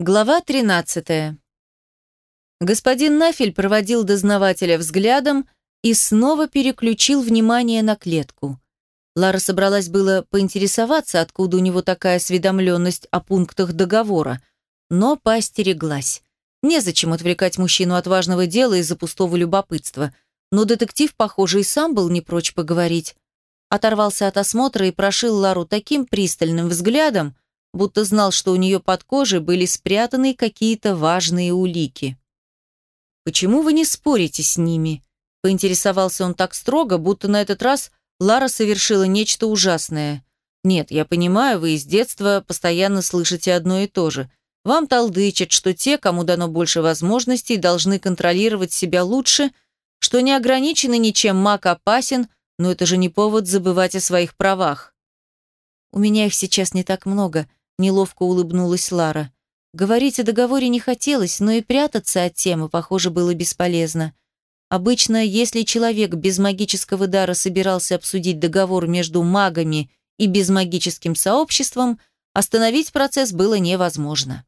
Глава 13. Господин Нафель проводил дознавателя взглядом и снова переключил внимание на клетку. Лара собралась было поинтересоваться, откуда у него такая осведомленность о пунктах договора, но поостереглась. Незачем отвлекать мужчину от важного дела из-за пустого любопытства, но детектив, похоже, и сам был не прочь поговорить. Оторвался от осмотра и прошил Лару таким пристальным взглядом, будто знал, что у нее под кожей были спрятаны какие-то важные улики. «Почему вы не спорите с ними?» Поинтересовался он так строго, будто на этот раз Лара совершила нечто ужасное. «Нет, я понимаю, вы из детства постоянно слышите одно и то же. Вам толдычат, что те, кому дано больше возможностей, должны контролировать себя лучше, что не ограничены ничем маг опасен, но это же не повод забывать о своих правах». «У меня их сейчас не так много», Неловко улыбнулась Лара. Говорить о договоре не хотелось, но и прятаться от темы, похоже, было бесполезно. Обычно, если человек без магического дара собирался обсудить договор между магами и безмагическим сообществом, остановить процесс было невозможно.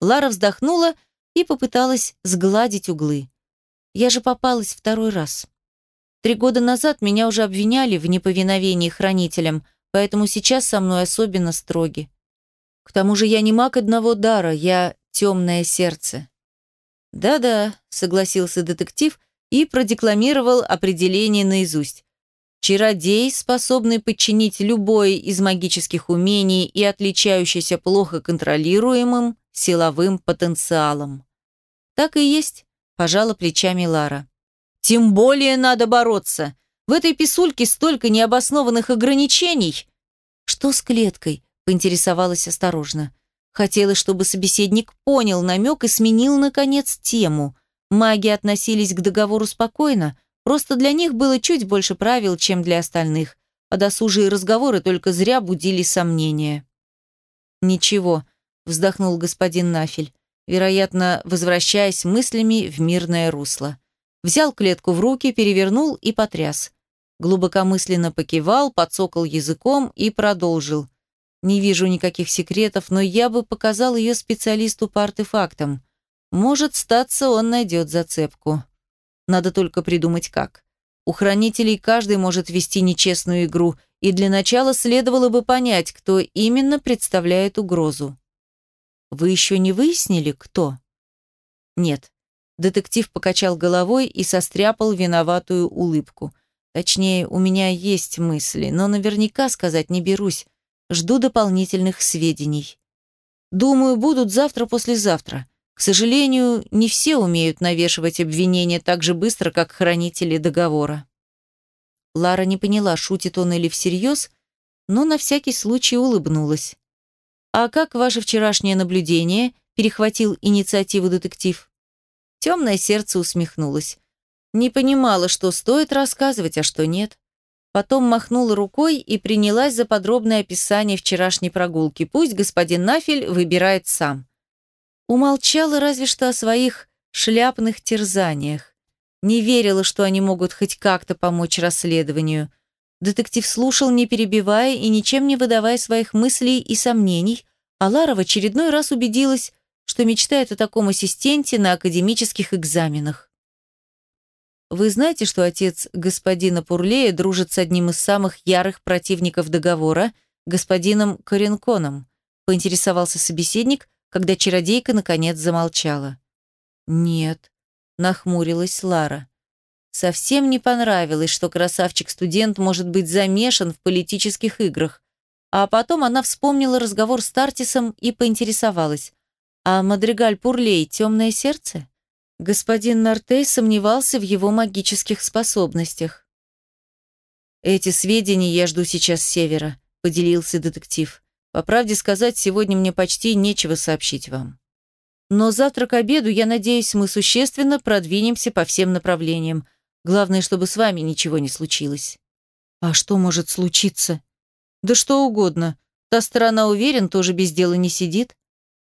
Лара вздохнула и попыталась сгладить углы. Я же попалась второй раз. Три года назад меня уже обвиняли в неповиновении хранителям, поэтому сейчас со мной особенно строги. К тому же я не маг одного дара, я темное сердце. Да-да, согласился детектив и продекламировал определение наизусть. Чародей, способный подчинить любое из магических умений и отличающийся плохо контролируемым силовым потенциалом. Так и есть, пожала плечами Лара. Тем более надо бороться. В этой писульке столько необоснованных ограничений. Что с клеткой? Поинтересовалась осторожно. Хотела, чтобы собеседник понял намек и сменил, наконец, тему. Маги относились к договору спокойно, просто для них было чуть больше правил, чем для остальных, а досужие разговоры только зря будили сомнения. «Ничего», — вздохнул господин Нафель, вероятно, возвращаясь мыслями в мирное русло. Взял клетку в руки, перевернул и потряс. Глубокомысленно покивал, подсокал языком и продолжил — не вижу никаких секретов, но я бы показал ее специалисту по артефактам. Может, статься он найдет зацепку. Надо только придумать как. У хранителей каждый может вести нечестную игру, и для начала следовало бы понять, кто именно представляет угрозу. Вы еще не выяснили, кто? Нет. Детектив покачал головой и состряпал виноватую улыбку. Точнее, у меня есть мысли, но наверняка сказать не берусь. Жду дополнительных сведений. Думаю, будут завтра-послезавтра. К сожалению, не все умеют навешивать обвинения так же быстро, как хранители договора. Лара не поняла, шутит он или всерьез, но на всякий случай улыбнулась. «А как ваше вчерашнее наблюдение?» – перехватил инициативу детектив. Темное сердце усмехнулось. Не понимала, что стоит рассказывать, а что нет. Потом махнула рукой и принялась за подробное описание вчерашней прогулки. Пусть господин Нафель выбирает сам. Умолчала разве что о своих шляпных терзаниях. Не верила, что они могут хоть как-то помочь расследованию. Детектив слушал, не перебивая и ничем не выдавая своих мыслей и сомнений, а Лара в очередной раз убедилась, что мечтает о таком ассистенте на академических экзаменах. Вы знаете, что отец господина Пурлея дружит с одним из самых ярых противников договора, господином Коренконом? Поинтересовался собеседник, когда чародейка наконец замолчала. Нет, нахмурилась Лара. Совсем не понравилось, что красавчик-студент может быть замешан в политических играх. А потом она вспомнила разговор с Тартисом и поинтересовалась. «А Мадригаль Пурлей — темное сердце?» Господин Нортей сомневался в его магических способностях. «Эти сведения я жду сейчас с севера», — поделился детектив. «По правде сказать, сегодня мне почти нечего сообщить вам. Но завтра к обеду, я надеюсь, мы существенно продвинемся по всем направлениям. Главное, чтобы с вами ничего не случилось». «А что может случиться?» «Да что угодно. Та сторона, уверен, тоже без дела не сидит.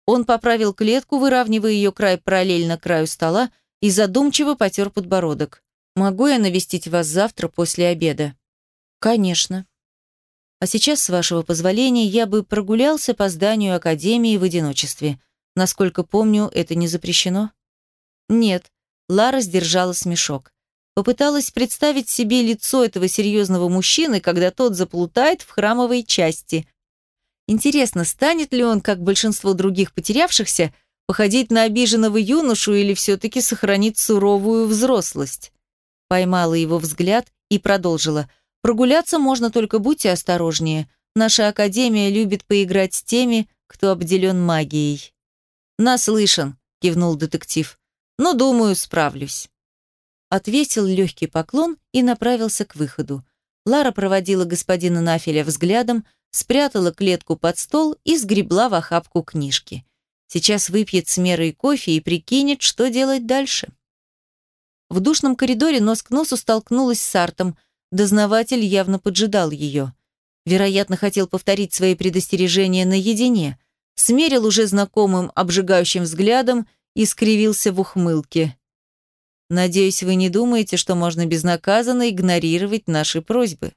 Он поправил клетку, выравнивая ее край параллельно краю стола, и задумчиво потер подбородок. «Могу я навестить вас завтра после обеда?» «Конечно». «А сейчас, с вашего позволения, я бы прогулялся по зданию Академии в одиночестве. Насколько помню, это не запрещено? Нет. Лара сдержала смешок. Попыталась представить себе лицо этого серьезного мужчины, когда тот заплутает в храмовой части. Интересно, станет ли он, как большинство других потерявшихся, походить на обиженного юношу или все-таки сохранит суровую взрослость? Поймала его взгляд и продолжила. Прогуляться можно, только будьте осторожнее. Наша академия любит поиграть с теми, кто обделен магией. «Наслышан», — кивнул детектив. «Но, думаю, справлюсь». Ответил легкий поклон и направился к выходу. Лара проводила господина Нафеля взглядом, спрятала клетку под стол и сгребла в охапку книжки. Сейчас выпьет с мерой кофе и прикинет, что делать дальше. В душном коридоре нос к носу столкнулась с Артом. Дознаватель явно поджидал ее. Вероятно, хотел повторить свои предостережения наедине. Смерил уже знакомым обжигающим взглядом и скривился в ухмылке. «Надеюсь, вы не думаете, что можно безнаказанно игнорировать наши просьбы?»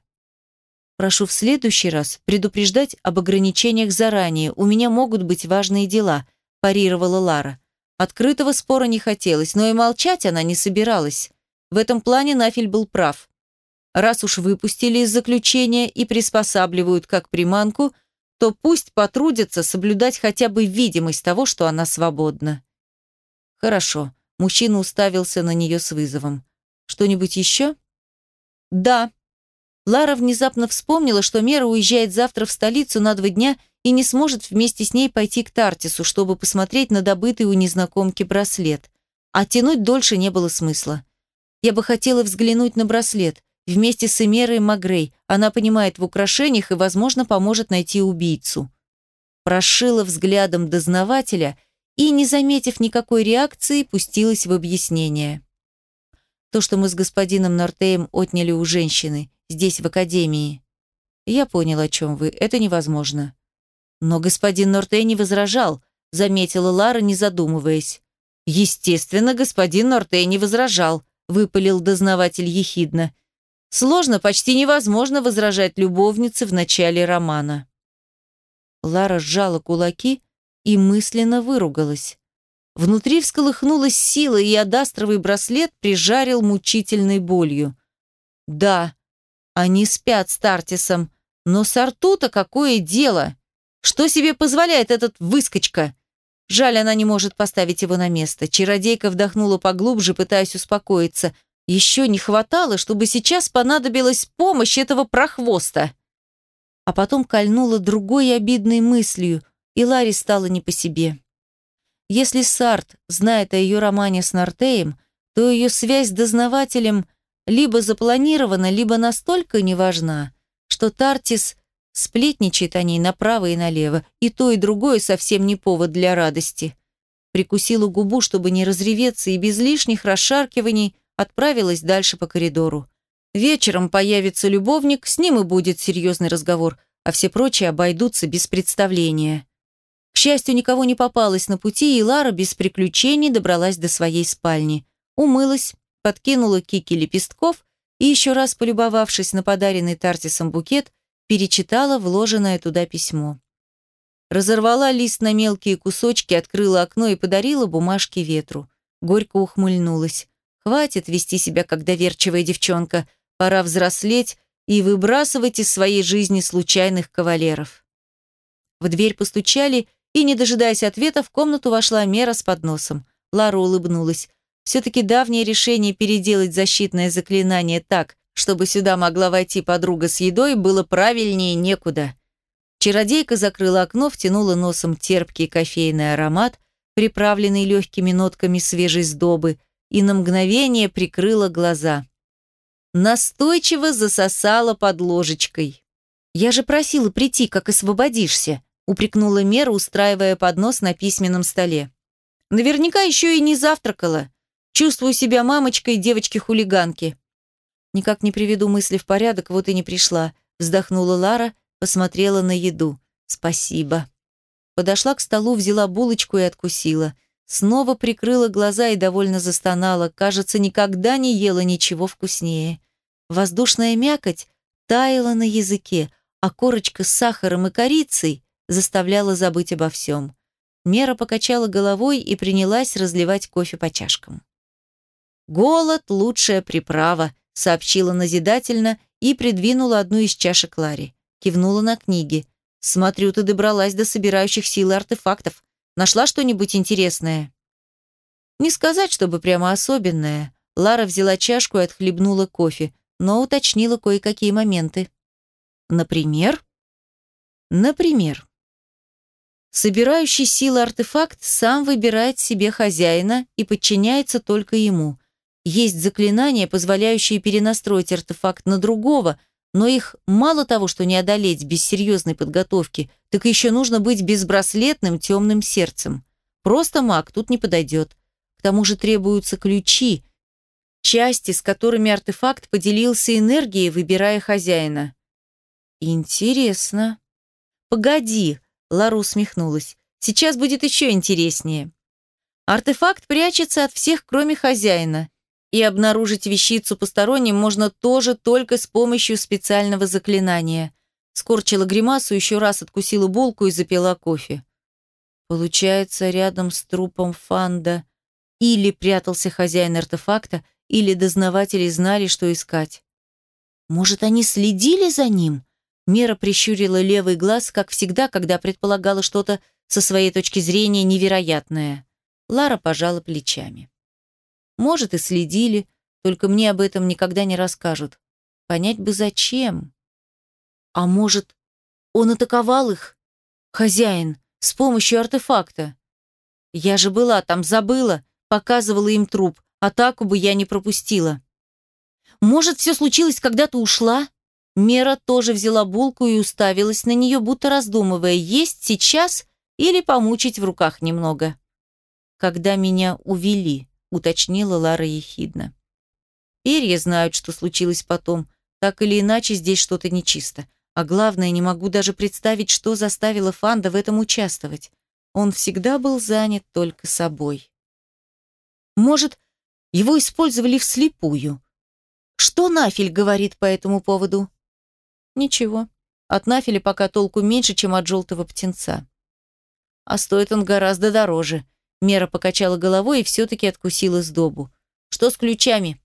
«Прошу в следующий раз предупреждать об ограничениях заранее. У меня могут быть важные дела», – парировала Лара. Открытого спора не хотелось, но и молчать она не собиралась. В этом плане Нафель был прав. Раз уж выпустили из заключения и приспосабливают как приманку, то пусть потрудятся соблюдать хотя бы видимость того, что она свободна. Хорошо. Мужчина уставился на нее с вызовом. Что-нибудь еще? Да. Лара внезапно вспомнила, что Мера уезжает завтра в столицу на два дня и не сможет вместе с ней пойти к Тартису, чтобы посмотреть на добытый у незнакомки браслет. А тянуть дольше не было смысла. Я бы хотела взглянуть на браслет. Вместе с Эмерой Магрей. Она понимает в украшениях и, возможно, поможет найти убийцу. Прошила взглядом дознавателя и, не заметив никакой реакции, пустилась в объяснение. То, что мы с господином Нортеем отняли у женщины, здесь, в академии. Я понял, о чем вы. Это невозможно. Но господин Нортей не возражал, заметила Лара, не задумываясь. Естественно, господин Нортей не возражал, выпалил дознаватель ехидно. Сложно, почти невозможно возражать любовнице в начале романа. Лара сжала кулаки и мысленно выругалась. Внутри всколыхнулась сила, и адастровый браслет прижарил мучительной болью. Да, они спят с Тартисом, но с Артута какое дело? Что себе позволяет этот выскочка? Жаль, она не может поставить его на место. Чародейка вдохнула поглубже, пытаясь успокоиться – еще не хватало, чтобы сейчас понадобилась помощь этого прохвоста. А потом кольнула другой обидной мыслью, и Ларе стало не по себе. Если Сарт знает о ее романе с Нортеем, то ее связь с дознавателем либо запланирована, либо настолько неважна, что Тартис сплетничает о ней направо и налево, и то, и другое совсем не повод для радости. Прикусила губу, чтобы не разреветься, и без лишних расшаркиваний – отправилась дальше по коридору. Вечером появится любовник, с ним и будет серьезный разговор, а все прочие обойдутся без представления. К счастью, никого не попалось на пути, и Лара без приключений добралась до своей спальни. Умылась, подкинула кики лепестков и, еще раз полюбовавшись на подаренный Тартисом букет, перечитала вложенное туда письмо. Разорвала лист на мелкие кусочки, открыла окно и подарила бумажки ветру. Горько ухмыльнулась. Хватит вести себя как доверчивая девчонка. Пора взрослеть и выбрасывать из своей жизни случайных кавалеров. В дверь постучали, и, не дожидаясь ответа, в комнату вошла Мера с подносом. Лара улыбнулась. Все-таки давнее решение переделать защитное заклинание так, чтобы сюда могла войти подруга с едой, было правильнее некуда. Чародейка закрыла окно, втянула носом терпкий кофейный аромат, приправленный легкими нотками свежей сдобы, и на мгновение прикрыла глаза. Настойчиво засосала под ложечкой. «Я же просила прийти, как освободишься», упрекнула Мера, устраивая поднос на письменном столе. «Наверняка еще и не завтракала. Чувствую себя мамочкой девочки-хулиганки». «Никак не приведу мысли в порядок, вот и не пришла», вздохнула Лара, посмотрела на еду. «Спасибо». Подошла к столу, взяла булочку и откусила – Снова прикрыла глаза и довольно застонала. Кажется, никогда не ела ничего вкуснее. Воздушная мякоть таяла на языке, а корочка с сахаром и корицей заставляла забыть обо всем. Мера покачала головой и принялась разливать кофе по чашкам. «Голод – лучшая приправа», – сообщила назидательно и придвинула одну из чашек Ларри. Кивнула на книги. «Смотрю, ты добралась до собирающих силы артефактов. Нашла что-нибудь интересное?» Не сказать, чтобы прямо особенное. Лара взяла чашку и отхлебнула кофе, но уточнила кое-какие моменты. Например? Например. Собирающий силы артефакт сам выбирает себе хозяина и подчиняется только ему. Есть заклинания, позволяющие перенастроить артефакт на другого, но их мало того, что не одолеть без серьезной подготовки, так еще нужно быть безбраслетным темным сердцем. Просто маг тут не подойдет. К тому же требуются ключи, части, с которыми артефакт поделился энергией, выбирая хозяина. Интересно. Погоди, Лара усмехнулась. Сейчас будет еще интереснее. Артефакт прячется от всех, кроме хозяина. И обнаружить вещицу посторонним можно тоже только с помощью специального заклинания. Скорчила гримасу, еще раз откусила булку и запила кофе. Получается, рядом с трупом Фанда или прятался хозяин артефакта, или дознаватели знали, что искать. Может, они следили за ним? Мера прищурила левый глаз, как всегда, когда предполагала что-то со своей точки зрения невероятное. Лара пожала плечами. Может, и следили, только мне об этом никогда не расскажут. Понять бы зачем. А может, он атаковал их? Хозяин, с помощью артефакта. Я же была там, забыла, показывала им труп. Атаку бы я не пропустила. Может, все случилось, когда ты ушла? Мера тоже взяла булку и уставилась на нее, будто раздумывая, есть сейчас или помучить в руках немного. «Когда меня увели», — уточнила Лара ехидно. «Перья знают, что случилось потом. Так или иначе, здесь что-то нечисто. А главное, не могу даже представить, что заставило Фанда в этом участвовать. Он всегда был занят только собой. Может, его использовали вслепую? Что Нафель говорит по этому поводу?» Ничего. От нафеля пока толку меньше, чем от желтого птенца. А стоит он гораздо дороже. Мера покачала головой и все-таки откусила сдобу. Что с ключами?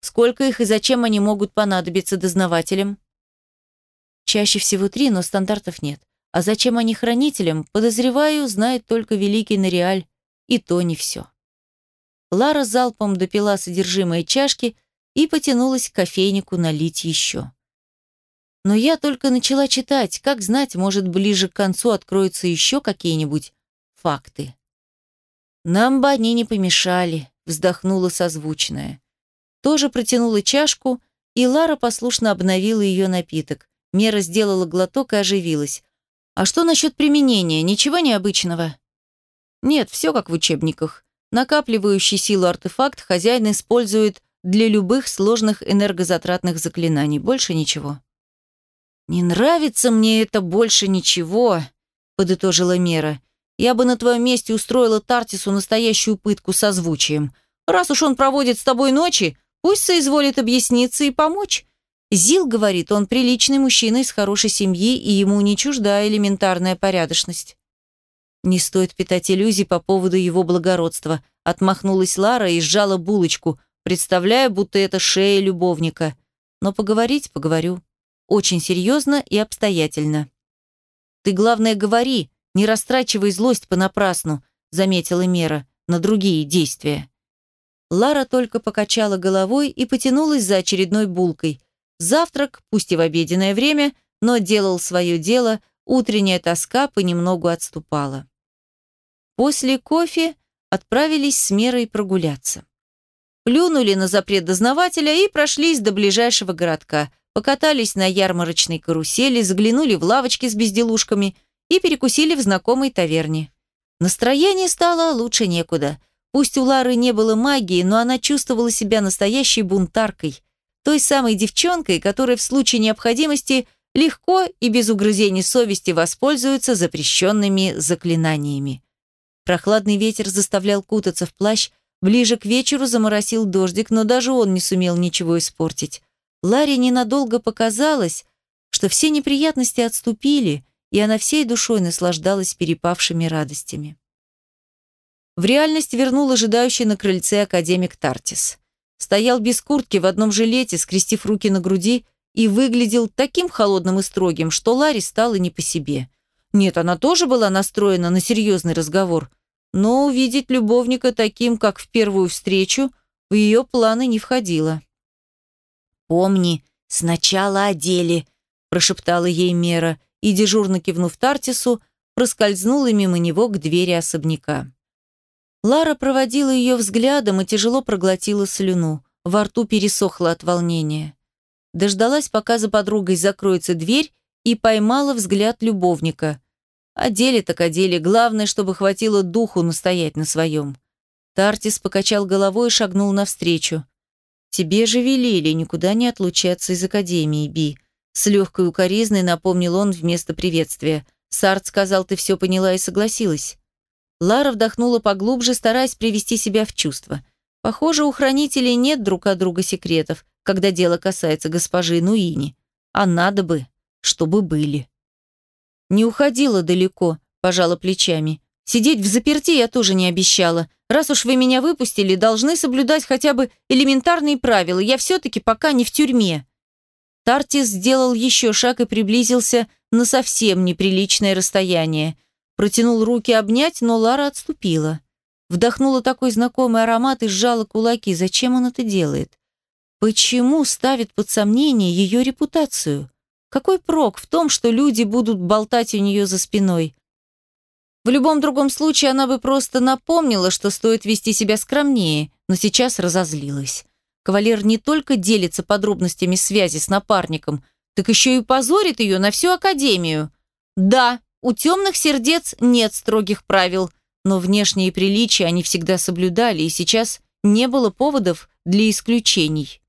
Сколько их и зачем они могут понадобиться дознавателям? Чаще всего три, но стандартов нет. А зачем они хранителям, подозреваю, знает только великий Нориаль. И то не все. Лара залпом допила содержимое чашки и потянулась к кофейнику налить еще. Но я только начала читать, как знать, может, ближе к концу откроются еще какие-нибудь факты. «Нам бы они не помешали», — вздохнула созвучная. Тоже протянула чашку, и Лара послушно обновила ее напиток. Мера сделала глоток и оживилась. «А что насчет применения? Ничего необычного?» «Нет, все как в учебниках. Накапливающий силу артефакт хозяин использует для любых сложных энергозатратных заклинаний. Больше ничего». «Не нравится мне это больше ничего», — подытожила Мера. «Я бы на твоем месте устроила Тартису настоящую пытку со звучием. Раз уж он проводит с тобой ночи, пусть соизволит объясниться и помочь. Зил говорит, он приличный мужчина из хорошей семьи, и ему не чужда элементарная порядочность». «Не стоит питать иллюзий по поводу его благородства», — отмахнулась Лара и сжала булочку, представляя, будто это шея любовника. «Но поговорить поговорю». Очень серьезно и обстоятельно. «Ты, главное, говори, не растрачивай злость понапрасну», заметила Мера, на другие действия. Лара только покачала головой и потянулась за очередной булкой. Завтрак, пусть и в обеденное время, но делал свое дело, утренняя тоска понемногу отступала. После кофе отправились с Мерой прогуляться. Плюнули на запрет дознавателя и прошлись до ближайшего городка, покатались на ярмарочной карусели, заглянули в лавочки с безделушками и перекусили в знакомой таверне. Настроение стало лучше некуда. Пусть у Лары не было магии, но она чувствовала себя настоящей бунтаркой, той самой девчонкой, которая в случае необходимости легко и без угрызений совести воспользуется запрещенными заклинаниями. Прохладный ветер заставлял кутаться в плащ, ближе к вечеру заморосил дождик, но даже он не сумел ничего испортить. Ларе ненадолго показалось, что все неприятности отступили, и она всей душой наслаждалась перепавшими радостями. в реальность вернул ожидающий на крыльце академик Тартис. Стоял без куртки в одном жилете, скрестив руки на груди, и выглядел таким холодным и строгим, что Ларе стало не по себе. Нет, она тоже была настроена на серьезный разговор, но увидеть любовника таким, как в первую встречу, в ее планы не входило. «Помни, сначала о деле», – прошептала ей Мера, и, дежурно кивнув Тартису, проскользнула мимо него к двери особняка. Лара проводила ее взглядом и тяжело проглотила слюну. Во рту пересохло от волнения. Дождалась, пока за подругой закроется дверь, и поймала взгляд любовника. О так о главное, чтобы хватило духу настоять на своем. Тартис покачал головой и шагнул навстречу. «Тебе же велели никуда не отлучаться из Академии, Би», с легкой укоризной напомнил он вместо приветствия. Сарт сказал, ты все поняла и согласилась. Лара вдохнула поглубже, стараясь привести себя в чувство. Похоже, у хранителей нет друг от друга секретов, когда дело касается госпожи Нуини. А надо бы, чтобы были. Не уходила далеко, пожала плечами. Сидеть в заперти я тоже не обещала. Раз уж вы меня выпустили, должны соблюдать хотя бы элементарные правила. Я все-таки пока не в тюрьме. Тартис сделал еще шаг и приблизился на совсем неприличное расстояние. Протянул руки обнять, но Лара отступила. Вдохнула такой знакомый аромат и сжала кулаки. Зачем он это делает? Почему ставит под сомнение ее репутацию? Какой прок в том, что люди будут болтать у нее за спиной? В любом другом случае она бы просто напомнила, что стоит вести себя скромнее, но сейчас разозлилась. Кавалер не только делится подробностями связи с напарником, так еще и позорит ее на всю академию. Да, у темных сердец нет строгих правил, но внешние приличия они всегда соблюдали, и сейчас не было поводов для исключений.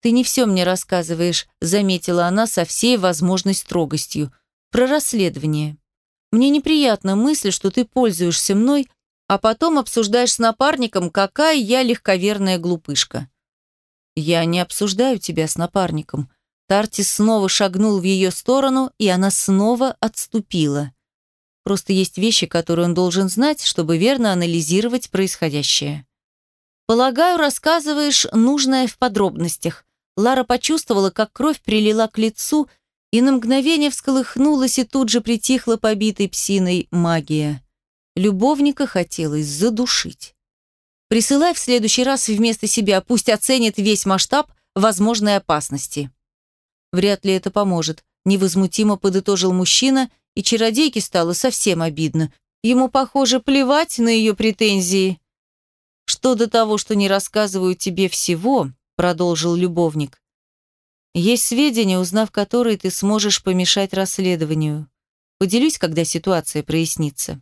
«Ты не все мне рассказываешь», — заметила она со всей возможной строгостью. «Про расследование. Мне неприятна мысль, что ты пользуешься мной, а потом обсуждаешь с напарником, какая я легковерная глупышка. Я не обсуждаю тебя с напарником. Тартис снова шагнул в ее сторону, и она снова отступила. Просто есть вещи, которые он должен знать, чтобы верно анализировать происходящее. Полагаю, рассказываешь нужное в подробностях. Лара почувствовала, как кровь прилила к лицу, и на мгновение всколыхнулась и тут же притихла побитой псиной магия. Любовника хотелось задушить. Присылай в следующий раз вместо себя, пусть оценит весь масштаб возможной опасности. Вряд ли это поможет, невозмутимо подытожил мужчина, и чародейке стало совсем обидно. Ему, похоже, плевать на ее претензии. Что до того, что не рассказываю тебе всего, продолжил любовник. Есть сведения, узнав которые ты сможешь помешать расследованию. Поделюсь, когда ситуация прояснится.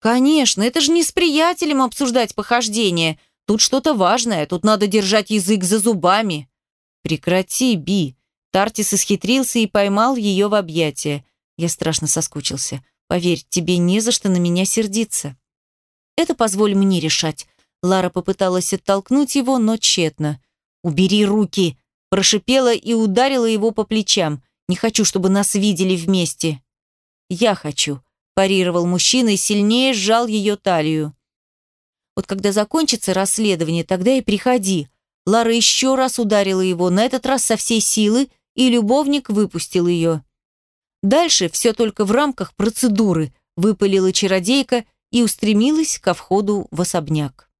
«Конечно, это же не с приятелем обсуждать похождение. Тут что-то важное, тут надо держать язык за зубами». «Прекрати, Би». Тартис исхитрился и поймал ее в объятия. Я страшно соскучился. Поверь, тебе не за что на меня сердиться. Это позволь мне решать. Лара попыталась оттолкнуть его, но тщетно. «Убери руки!» Прошипела и ударила его по плечам. «Не хочу, чтобы нас видели вместе». «Я хочу», парировал мужчина и сильнее сжал ее талию. Вот когда закончится расследование, тогда и приходи. Лара еще раз ударила его, на этот раз со всей силы, и любовник выпустил ее. Дальше все только в рамках процедуры, выпалила чародейка и устремилась ко входу в особняк.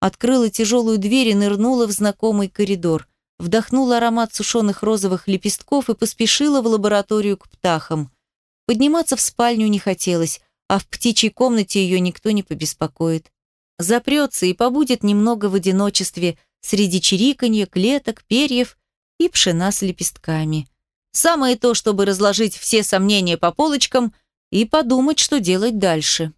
Открыла тяжелую дверь и нырнула в знакомый коридор. Вдохнула аромат сушеных розовых лепестков и поспешила в лабораторию к птахам. Подниматься в спальню не хотелось, а в птичьей комнате ее никто не побеспокоит. Запрется и побудет немного в одиночестве среди чириканья, клеток, перьев и пшена с лепестками. Самое то, чтобы разложить все сомнения по полочкам и подумать, что делать дальше.